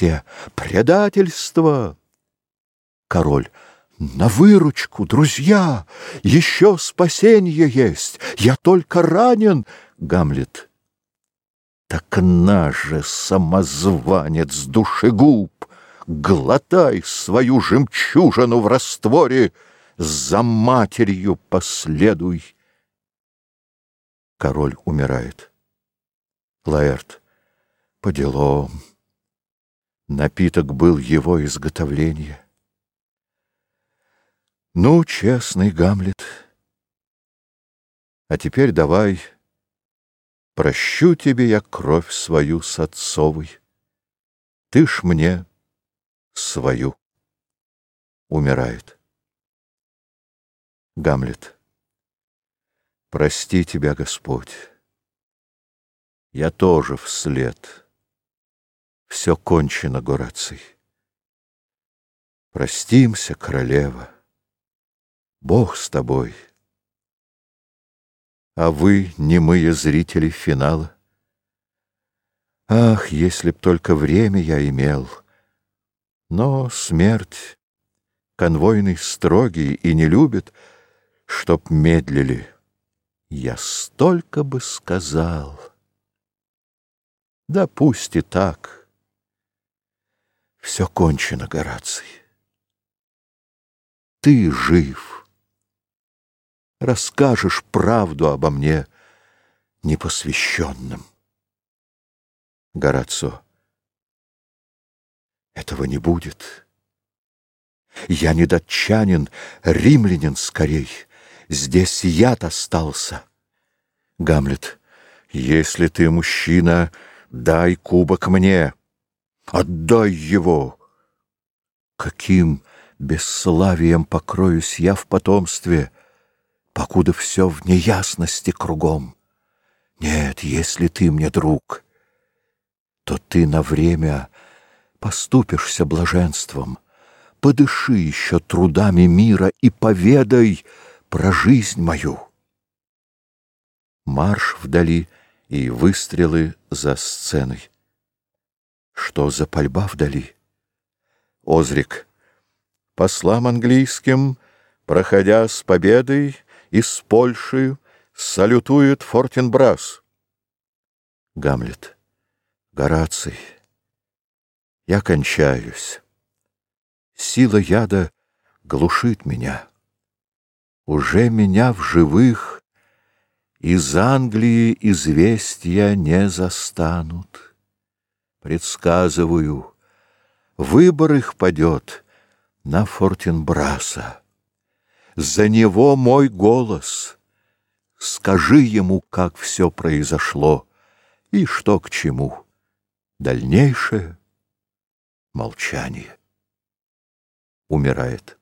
все предательство. Король. На выручку, друзья! Еще спасенье есть! Я только ранен! Гамлет. Так наш же, самозванец, душегуб! Глотай свою жемчужину в растворе, За матерью последуй. Король умирает. Лаэрт. По делам. Напиток был его изготовление. Ну, честный Гамлет, а теперь давай, Прощу тебе я кровь свою с отцовой, Ты ж мне свою. Умирает. Гамлет. Прости тебя, Господь. Я тоже вслед. Все кончено, Гораций. Простимся, королева. Бог с тобой. А вы, немые зрители финала, Ах, если б только время я имел! Но смерть, конвойный строгий и не любит, Чтоб медлили. Я столько бы сказал. Да пусть и так. Все кончено, Гораций. Ты жив расскажешь правду обо мне непосвященным. Горацио. Этого не будет. Я не датчанин, римлянин скорей. Здесь яд остался. Гамлет. Если ты мужчина, дай кубок мне. Отдай его. Каким бесславием покроюсь я в потомстве — покуда все в неясности кругом. Нет, если ты мне друг, то ты на время поступишься блаженством, подыши еще трудами мира и поведай про жизнь мою. Марш вдали и выстрелы за сценой. Что за пальба вдали? Озрик. Послам английским, проходя с победой, и с Польшей салютует Фортенбрас. Гамлет. Гораций. Я кончаюсь. Сила яда глушит меня. Уже меня в живых из Англии известия не застанут. Предсказываю, выбор их падет на Фортенбраса. За него мой голос. Скажи ему, как все произошло и что к чему. Дальнейшее молчание. Умирает.